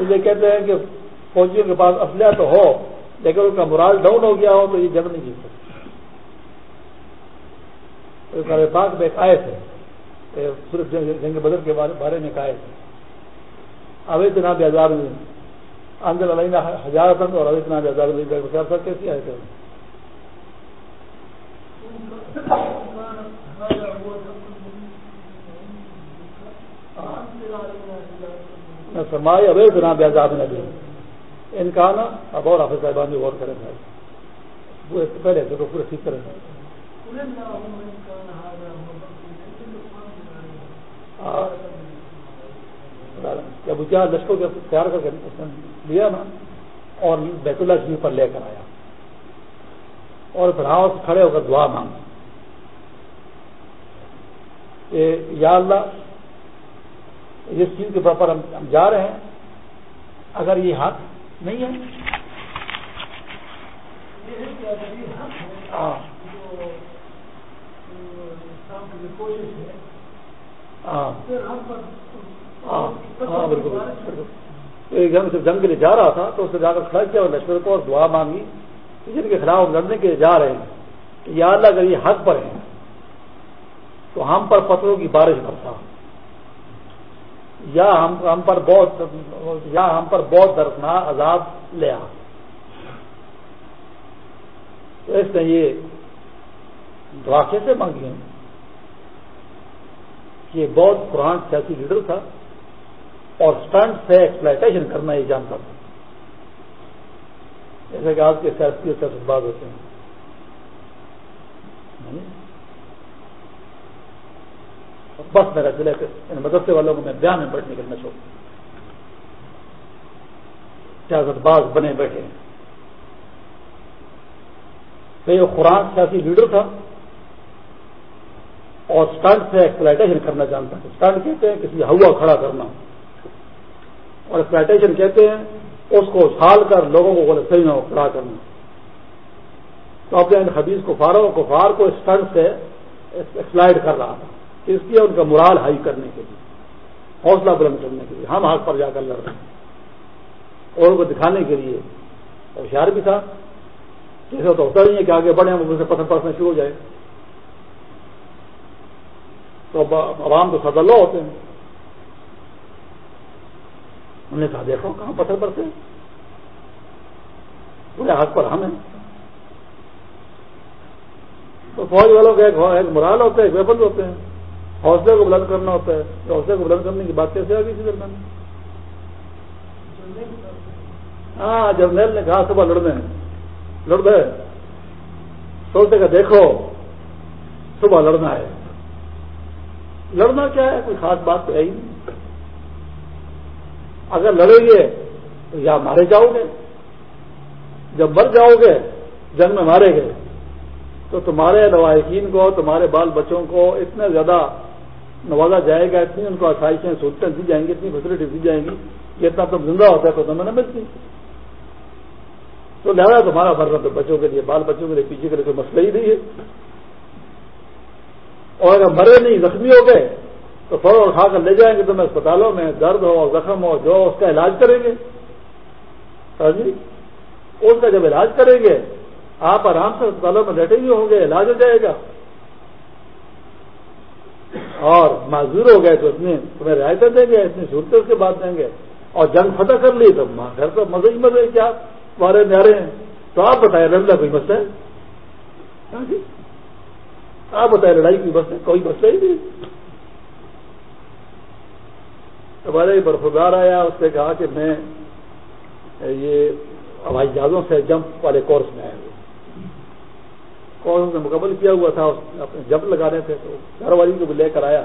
یہ کہتے ہیں کہ فوجیوں کے پاس اسلحہ تو ہو، لیکن ان کا مرال ڈاؤن ہو گیا ہو تو یہ جنگ نہیں جیت سکتے۔ پاک میں ایک آئے تھے صرف جنگ بدر کے بارے میں کہے تھے اب اتنا بھی ہزار اندر علیہ ہزار تھا اور اب اتنا بھی ہزار کیسی آئے تھے فرمائے ابھی بنا بیازاد نبی، ان کا نا، اب اور حافظ صاحبان بھی غور کریں بھائی۔ پورے پہلے سے تو پورے ٹھیک کریں جب ہاں۔ کیا لشکر کے تیار کر کے اس نے لیا نا، اور بیت اللہ شریف پر لے کر آیا۔ اور پھر ہاؤس کھڑے ہو کر دعا مانگ کہ یا اللہ جس چیز کے پر ہم جا رہے ہیں، اگر یہ حق نہیں ہے۔ ہاں۔, ہاں۔, ہاں۔, ہاں، بالکل۔ ایک جنگ سے جنگ کے لیے جا رہا تھا، تو اس نے جا کر کھڑا کیا اور لشکر کو اور دعا مانگی جن کے خلاف لڑنے کے لیے جا رہے ہیں یا اللہ اگر یہ حق پر ہیں، تو ہم پر پتھروں کی بارش برسا۔ یا ہم ہم پر بہت یا ہم پر بہت دردناک عذاب لیا تو اس نے یہ دعا کیسے مانگی ہیں یہ بہت قرآن سیاسی لیڈر تھا اور اسٹنٹ سے ایکسپلائٹیشن کرنا یہ جانتا تھا۔ جیسے کہ آج کے سیاسی اور سیاست باز ہوتے ہیں۔ بس میرا چلے ان مدرسے والوں کو میں بیان میں بیٹھنے کرنا چاہوں سیاست باز بنے بیٹھے تو یہ قرآن سیاسی لیڈر تھا اور اسٹنٹ سے ایکسپلائٹیشن کرنا جانتا ہے۔ اسٹنٹ کہتے ہیں کسی ہوا کھڑا کرنا۔ اور ایکسپلائٹیشن کہتے ہیں اس کو چھال کر لوگوں کو صحیح نہ کھڑا کرنا۔ تو اپنے ان حدیث کو فارو کفار کو اسٹنٹ سے ایکسپلائڈ کر رہا تھا۔ اس لیے ان کا مرال ہائی کرنے کے لیے، حوصلہ بلند کرنے کے لیے۔ ہم ہاتھ پر جا کر لڑ رہے ہیں۔ اور ان کو دکھانے کے لیے ہوشیار بھی تھا۔ جیسے تو ہوتا نہیں ہے کہ آگے بڑھے وہ سے پتھر پڑھنا شروع ہو جائے۔ تو عوام تو سزا لو ہوتے ہیں۔ انہوں نے کہا، دیکھو کہاں پتھر پڑتے پورے ہاتھ پر ہم ہیں۔ تو فوج والوں کا ایک مرال ہوتا ہے ایک ویپن ہوتے ہیں۔ حوصلے کو بلند کرنا ہوتا ہے حوصلے کو بلند کرنے کی بات کیسے آ گئی تھی درمیان ہاں جرنیل نے کہا صبح لڑنے لڑ گئے۔ سوچتے کہ دیکھو، صبح لڑنا ہے۔ لڑنا کیا ہے؟ کوئی خاص بات تو ہے ہی نہیں۔ اگر لڑیں گے تو یا مارے جاؤ گے۔ جب مر جاؤ گے، جنگ میں مارے گئے تو تمہارے روایتین کو، تمہارے بال بچوں کو اتنا زیادہ نوازا جائے گا اتنی، ان کو آسائشیں سہولتیں دی جائیں گی، اتنی فیسلٹی دی جائیں گی کہ اتنا تم زندہ ہوتا ہے تو تمہیں نہ ملتی۔ تو لہٰذا تمہارا مرنا تو بچوں کے لیے، بال بچوں کے لیے، پیچھے کے لیے کوئی مسئلہ ہی نہیں ہے۔ اور اگر مرے نہیں، زخمی ہو گئے، تو فوراً اٹھا کر لے جائیں گے تمہیں اسپتالوں میں، درد ہو، زخم ہو، جو اس کا علاج کریں گے۔ جی اس کا جب علاج کریں گے، آپ آرام سے اسپتالوں میں لیٹے ہوئے ہوں گے علاج ہو جائے گا۔ اور معذور ہو گئے تو اتنی تمہیں رعایتیں دیں گے اتنی صورتیں اس کے بعد دیں گے۔ اور جنگ فتح کر لی تو گھر تو مزے ہی مزے کیا مارے نیارے ہیں؟ تو آپ بتائیں لڑنا کوئی مسئلہ ہے؟ ہاں جی؟ آپ بتائیں، لڑائی کی مسئلہ، کوئی مسئلہ ہی نہیں۔ ہمارے برفدار آیا، اس نے کہا کہ میں یہ ہوائی جہازوں سے جمپ والے کورس میں آیا کورس نے مکمل کیا ہوا تھا اپنے جمپ لگانے تھے، تو گھر والی کو بھی لے کر آیا۔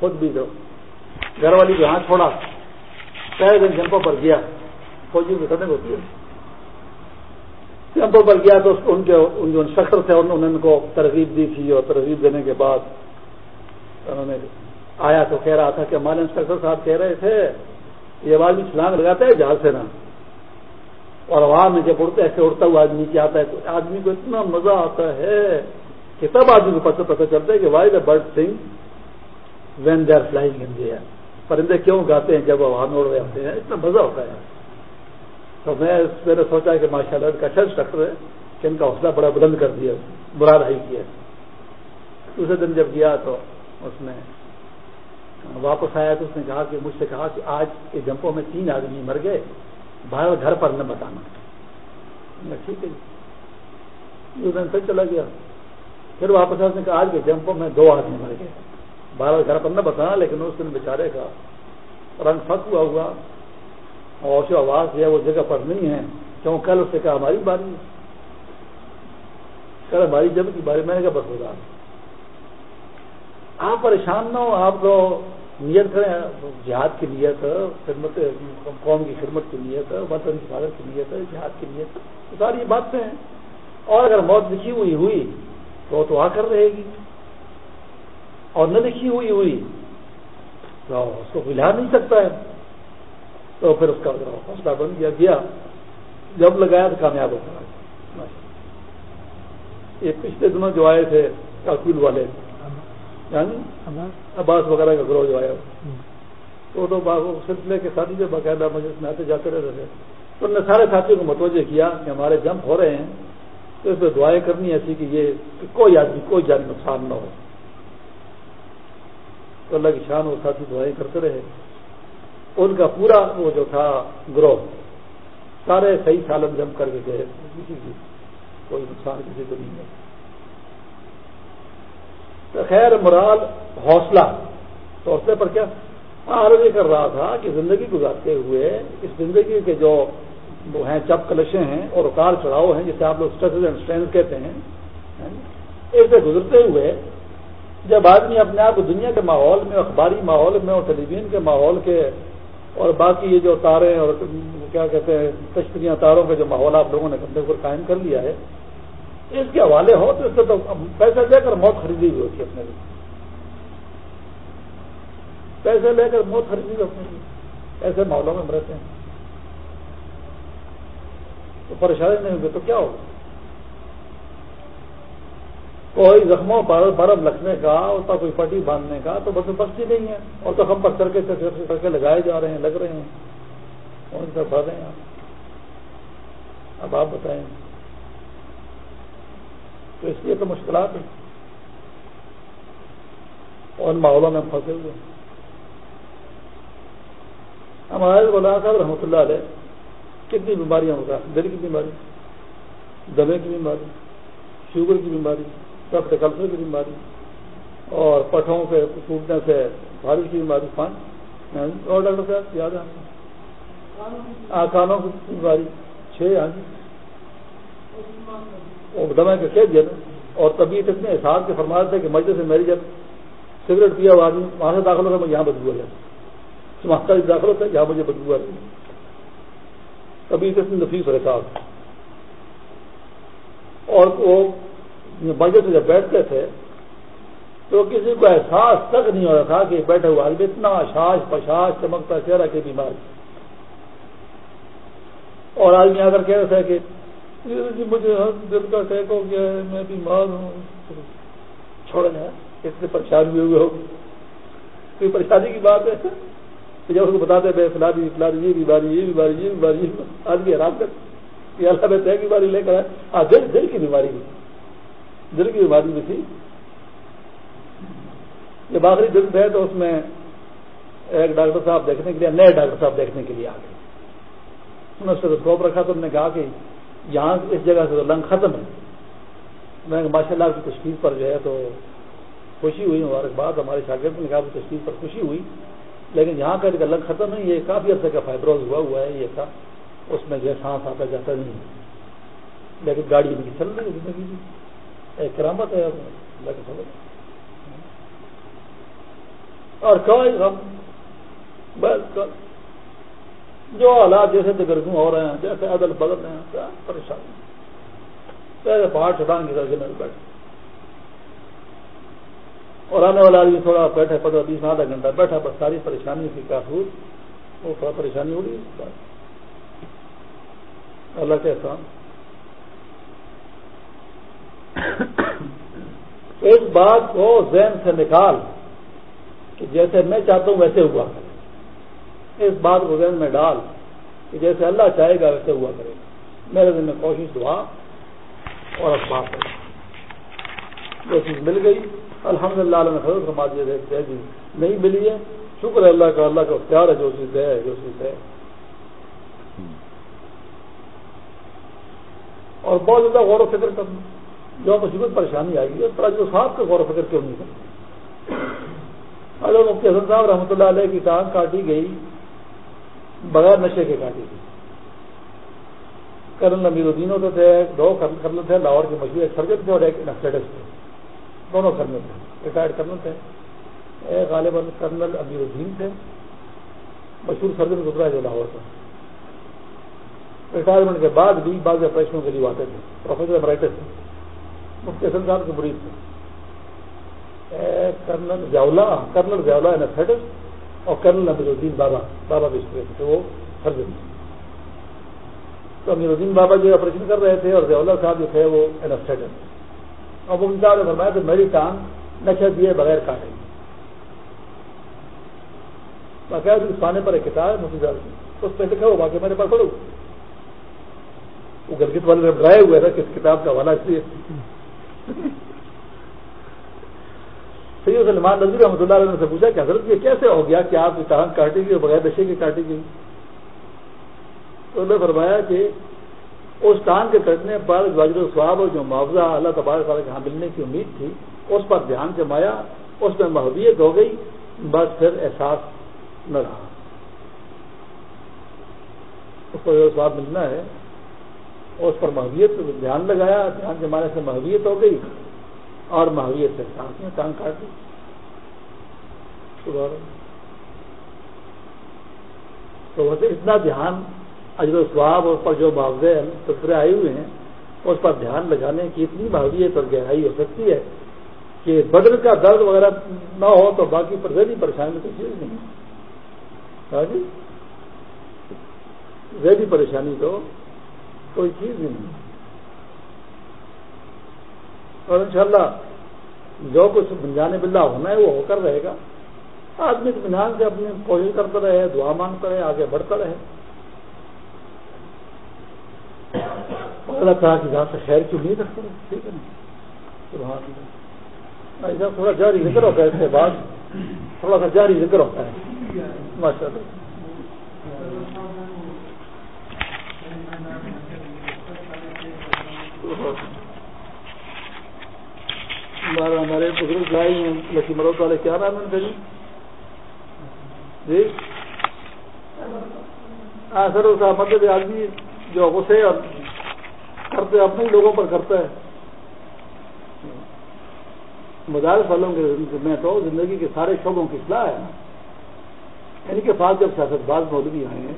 خود بھی تو گھر والی کو ہاتھ چھوڑا، پہلے دن جمپوں پر گیا، فوجی کی ٹرننگ ہوتی ہے جمپوں پر گیا تو ان کے، ان جو انسٹرکٹر تھے، انہوں نے ان کو ترغیب دی تھی اور ترغیب دینے کے بعد انہوں نے آیا تو کہہ رہا تھا کہ ہمارے انسپیکٹر صاحب کہہ رہے تھے، یہ آدمی چھلانگ لگاتا ہے جہاز سے نا اور عوام میں جب اڑتا ایسے اڑتا ہوا آدمی کیا آتا ہے؟ تو آدمی کو اتنا مزہ آتا ہے کہ تب آدمی کو پتہ پتہ چلتا ہے کہ why the bird sing when they are flying in the پرندے کیوں گاتے ہیں جب عوام میں اڑ رہے ہوتے ہیں؟ اتنا مزہ ہوتا ہے۔ تو میں میں نے سوچا کہ ماشاء اللہ کا اچھا انسٹرکٹر ہے کہ ان کا حوصلہ بڑا بلند کر دیا، برا رہی کیا۔ دوسرے دن جب گیا تو اس نے واپس آیا تو اس نے کہا کہ مجھ سے کہا کہ آج کے جمپوں میں تین آدمی مر گئے۔ باہر گھر پر نہ بتانا۔ ٹھیک ہے جی۔ دن پھر چلا گیا۔ پھر واپس اس نے کہا آج کے جمپوں میں دو آدمی مر گئے۔ باہر گھر پر نہ بتانا، لیکن اس دن بیچارے کا رنگ پھک ہوا ہوا۔ اور جو آواز ہے، وہ جگہ پر نہیں ہے۔ کیوں؟ کل اس نے کہا، ہماری باری کل ہماری جب کی باری۔ میں نے کہا، بس ہوگا آپ پریشان نہ ہو، آپ تو نیت کریں جہاد کی نیت خدمت، قوم کی خدمت کی نیت وطن حفاظت کی نیت ہے، جہاد کی نیت تو ساری باتیں ہیں۔ اور اگر موت لکھی ہوئی ہوئی، تو تو آ کر رہے گی۔ اور نہ لکھی ہوئی ہوئی، تو اس کو ملا نہیں سکتا ہے۔ تو پھر اس کا حوصلہ بن گیا گیا جب لگایا تو کامیاب ہو گیا۔ یہ پچھلے دنوں جو آئے تھے کاکول والے عباس وغیرہ کا گروہ جو آیا تو سلسلے کے ساتھی جو باقاعدہ مجھے میں آتے جاتے رہتے تھے۔ تو انہوں نے سارے ساتھیوں کو متوجہ کیا کہ ہمارے جمپ ہو رہے ہیں تو اس میں دعائیں کرنی ایسی کہ یہ کہ کوئی آدمی کوئی جان نقصان نہ ہو۔ تو اللہ کی شان وہ ساتھی دعائیں کرتے رہے۔ ان کا پورا وہ جو تھا گروہ سارے صحیح سالم جم کر کے گئے۔ کوئی نقصان کسی کو نہیں ہے۔ تو خیر مرال حوصلہ تو حوصلے پر کیا؟ عرض یہ کر رہا تھا کہ زندگی گزارتے ہوئے اس زندگی کے جو وہ ہیں، چپ کلشیں ہیں اور اکار چڑھاؤ ہیں، جسے آپ لوگ اسٹریس اینڈ اسٹرینس کہتے ہیں ایسے گزرتے ہوئے جب آدمی اپنے آپ کو دنیا کے ماحول میں، اخباری ماحول میں اور ٹیلی ویژن کے ماحول کے اور باقی یہ جو تارے اور کیا کہتے ہیں تشکریاں تاروں کے جو ماحول آپ لوگوں نے اپنے اوپر قائم کر لیا ہے اس کے حوالے ہو تو اس سے تو پیسہ دے کر موت خریدی ہوئی ہوتی ہے اپنے لیے۔ پیسے لے کر موت خریدی ہوئی اپنے لیے۔ ایسے ماحولوں میں رہتے ہیں۔ تو پریشانی نہیں ہوگی تو کیا ہوگا؟ کوئی زخموں پر برف لگنے کا، اس کا کوئی پٹی باندھنے کا تو بس بستی نہیں ہے۔ اور تو ہم پر سڑکے سڑکے لگائے جا رہے ہیں، لگ رہے ہیں۔ اور ان سے بھر رہے ہیں اب آپ بتائیں۔ تو اس لیے تو مشکلات ہیں۔ اور ان ماحولوں میں ہم پھنسے ہوئے ہیں۔ ہمارے غلام صاحب رحمۃ اللہ علیہ کتنی بیماریاں ہوتا دل کی بیماری دمے کی بیماری شوگر کی بیماری سب کلسر کی بیماری اور پٹھوں کے ٹوٹنے سے بارش کی بیماری پانچ اور ڈاکٹر صاحب یاد ہے کانوں کی بیماری۔ چھ ہاں جی۔ دمے کے چھ دن اور طبیعت اتنے احساس کے فرمایا تھے کہ مجھے سے میری جب سگریٹ پیا ہوا آدمی، وہاں سے داخل ہوگا میں یہاں بدبو جائے وہاں داخل ہوتا ہے، یہاں مجھے بدبو آ رہی کبھی اتنی نفیس احساس اور وہ مسجد سے جب بیٹھتے تھے، تو کسی کو احساس تک نہیں ہو رہا تھا کہ بیٹھے ہوا آدمی اتنا شاش پشاش، چمکتا، چہرہ کی بیماری اور آدمی آ کر کہہ رہے تھے کہ جی مجھے دل کا ٹیک ہو گیا ہے، میں بیمار ہوں۔ چھوڑ گیا اس سے پریشانی ہوئی ہو۔ کوئی پریشانی کی بات ہے جب اس کو بتاتے بے فلادی فلادی یہ بیماری یہ بیماری یہ بیماری آدمی آرام کر۔ یہ اللہ میں طے بیماری لے کر آئے۔ ہاں دل دل کی بیماری بھی۔ دل کی بیماری بھی تھی۔ جب آخری دن تھے تو اس میں ایک ڈاکٹر صاحب دیکھنے کے لیے، نئے ڈاکٹر صاحب دیکھنے کے لیے آ گئے۔ انہوں نے اسکوپ رکھا تو انہوں نے کہا کہ یہاں اس جگہ سے تو لنگ ختم ہے۔ میں ماشاء اللہ کی تشکیل پر جو ہے تو خوشی ہوئی ہمارے بعد ہمارے شاگرد نے کہا تشکیل پر خوشی ہوئی۔ لیکن یہاں کا لنگ ختم ہے، یہ کافی عرصے کا فائبروز ہوا ہوا ہے، یہ تھا۔ اس میں جو سانس آتا جاتا نہیں ہے۔ لیکن گاڑی ان کی چل رہی ہے زندگی کی ایک کرامت ہے، اللہ کے اور کوئی غم، بس جو حالات جیسے تگرگوں ہو رہے ہیں، جیسے عدل بدل رہے ہیں، کیا پریشانی؟ پہلے پہاڑ چٹان کی طرح سے بیٹھے اور آنے والا آدمی تھوڑا بیٹھے، پندرہ بیس آدھا گھنٹہ بیٹھا، بس ساری پریشانی کی کافی وہ تھوڑا پریشانی ہو رہی اللہ کے احسان۔ اس بات کو ذہن سے نکال کہ جیسے میں چاہتا ہوں، ویسے ہوا۔ کرے اس بات کو ذہن میں ڈال کہ جیسے اللہ چاہے گا ویسے ہوا کرے گا۔ میرے دن میں کوشش، دعا اور اخبار کرے جو چیز مل گئی۔ الحمد للہ اللہ نے خبر فرما دیا نہیں ملی ہے۔ شکر ہے اللہ کا اللہ کا اختیار ہے، جو چیز ہے، جو چیز ہے۔ اور بہت زیادہ غور و فکر کرنا۔ جو مصیبت پریشانی آئے گی اس طرح جو صاحب کا غور و فکر کیوں نہیں کرنا اگر مفتی حسن صاحب رحمۃ اللہ علیہ کی ٹانگ کاٹی گئی۔ بغیر نشے کے کاٹی گئی کرنل امیر الدین ہوتے تھے، دو کرنل تھے، لاہور کے مشہور ایک سرجن تھے اور ایک انسٹیٹس تھے دونوں کرنل تھے، ریٹائرڈ کرنل تھے۔ ایک غالباً کرنل امیر الدین تھے، مشہور سرجن گزرا ہے جو لاہور کا۔ ریٹائرمنٹ کے بعد بھی بعض آپریشنوں کے لیے آتے تھے۔ پروفیسر امرائٹر تھے۔ مفتی حسن صاحب کے مریض تھے کرنل زیولا کرنل زیولا انسٹیٹس اور کرنل امیر الدین بابا بابا بھی بسٹرے تھے، وہ ہر دن تو امیر الدین بابا جو آپریشن کر رہے تھے اور ضیاء صاحب جو تھے، وہ انسٹیٹر اور وہ صاحب نے فرمایا کہ میری ٹانگ نشہ دیے بغیر کاٹے گی باقاعدہ اس پانے پر ایک کتاب ہے، مفتی صاحب کی۔ اس پہ لکھا ہوا باقی میرے پاس پڑھو وہ گلگت والے نے بڑھائے ہوئے تھا کہ اس کتاب کا حوالہ اس لیے۔ سید سلمان نظیر رحمۃ اللہ علیہ نے سے پوچھا کہ حضرت یہ کیسے ہو گیا کہ آپ کی ٹانگ کاٹی گئی بغیر نشے کی کاٹی گئی؟ تو انہوں نے فرمایا کہ اس ٹانگ کے کٹنے پر واجر سواب اور جو معاوضہ اللہ تبارک والے کے یہاں ملنے کی امید تھی، اس پر دھیان جمایا، اس میں محبیت ہو گئی، بس پھر احساس نہ رہا۔ اس کو جو سواب ملنا ہے، اس پر محبیت دھیان لگایا، دھیان جمانے سے محبیت ہو گئی۔ اور محویت سے احساس میں ٹانگ کاٹ دی۔ تو ویسے اتنا دھیان اجر و سواب اور پر جو معاوضے تذکرے آئے ہوئے ہیں، اس پر دھیان لگانے کی اتنی محبیت اور گہرائی ہو سکتی ہے کہ بدل کا درد وغیرہ نہ ہو تو باقی پر ذہنی پریشانی تو چیز نہیں۔ ہاں جی؟ ذہنی پریشانی تو کوئی چیز نہیں۔ اور انشاءاللہ جو کچھ بنجانے بلّہ ہونا ہے وہ ہو کر رہے گا۔ آدمی اطمینان سے اپنی کوشش کرتا رہے، دعا مانگتا رہے، آگے بڑھتا رہے۔ اللہ تعالیٰ کی ذات سے خیر کی امید رکھتا رہے، ٹھیک ہے نا؟ ایسا تھوڑا جاری ذکر ہوتا ہے اس کے بعد۔ تھوڑا سا جاری ذکر ہوتا ہے۔ ماشاء اللہ ہمارے بزرگ لائے ہیں لکی مروت والے کیا نام ہے جی؟ جی؟ ہاں سر، اس مطلب آدمی جو غصے اور کرتے اپنے ہی لوگوں پر کرتا ہے۔ مدارس والوں کے میں تو زندگی کے سارے شعبوں کی اصلاح ہے۔ ان کے پاس جب سیاست باز مولوی آئے ہیں،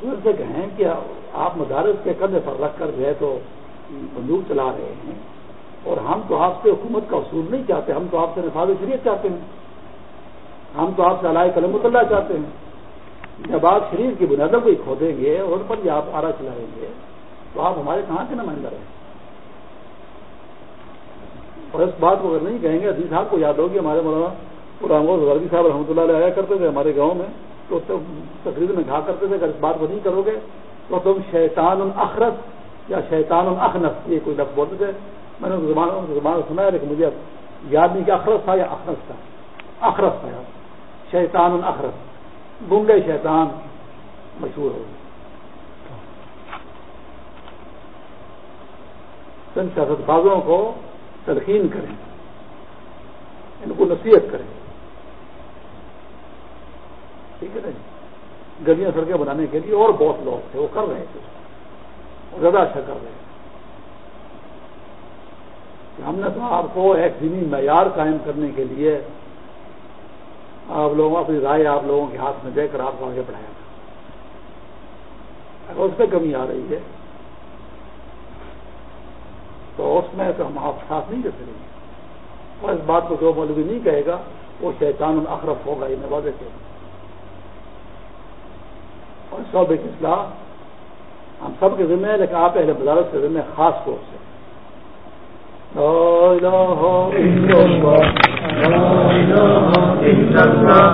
تو ان سے کہیں کہ آپ مدارس کے قدر پر رکھ کر جو ہے تو بندوق چلا رہے ہیں۔ اور ہم تو آپ سے حکومت کا اصول نہیں چاہتے، ہم تو آپ سے نفاذ شریعت چاہتے ہیں۔ ہم تو آپ سے علائے کلم اللہ چاہتے ہیں۔ جب آپ شریر کی بنیادوں کو ہی کھودیں گے اور ان پر بھی آپ آرا چلائیں گے، تو آپ ہمارے کہاں کے نمائندہ رہیں اور اس بات کو اگر نہیں کہیں گے عزیز صاحب کو یاد ہوگی، ہمارے مولانا پورانگو ورگی صاحب رحمۃ اللہ علیہ آیا کرتے تھے ہمارے گاؤں میں، تو تقریب میں کھا کرتے تھے، اگر اس بات کو نہیں کرو گے، تو تم شیطان الاخرت یا شیطان الاخنس، یہ کوئی لفظ بولتے تھے۔ میں نے زبان سنا ہے لیکن مجھے یاد نہیں کہ اخرس تھا یا اخرس تھا۔ اخرس تھا۔ شیطان الاخرس۔ گنگے شیطان مشہور ہو ان سیاست بازوں کو تلقین کریں۔ ان کو نصیحت کریں۔ ٹھیک ہے نا جی؟ گلیاں سڑکیں بنانے کے لیے اور بہت لوگ تھے، وہ کر رہے تھے۔ زیادہ اچھا کر رہے ہیں ہم نے تو آپ کو ایک دینی معیار قائم کرنے کے لیے آپ لوگوں اپنی رائے آپ لوگوں کے ہاتھ میں دے کر آپ کو آگے بڑھایا تھا۔ اگر اس پہ کمی آ رہی ہے، تو اس میں تو ہم آپ ساتھ نہیں دے سکیں گے۔ اور اس بات کو جو مولوی نہیں کہے گا، وہ شیطان الاخرف ہوگا، یہ میں واضح کہ اور صوبے کی اصلاح ہم سب کے ذمہ ہے، لیکن آپ اہل وزارت کے ذمہ خاص طور سے۔ لا إله إلا الله لا إله إلا الله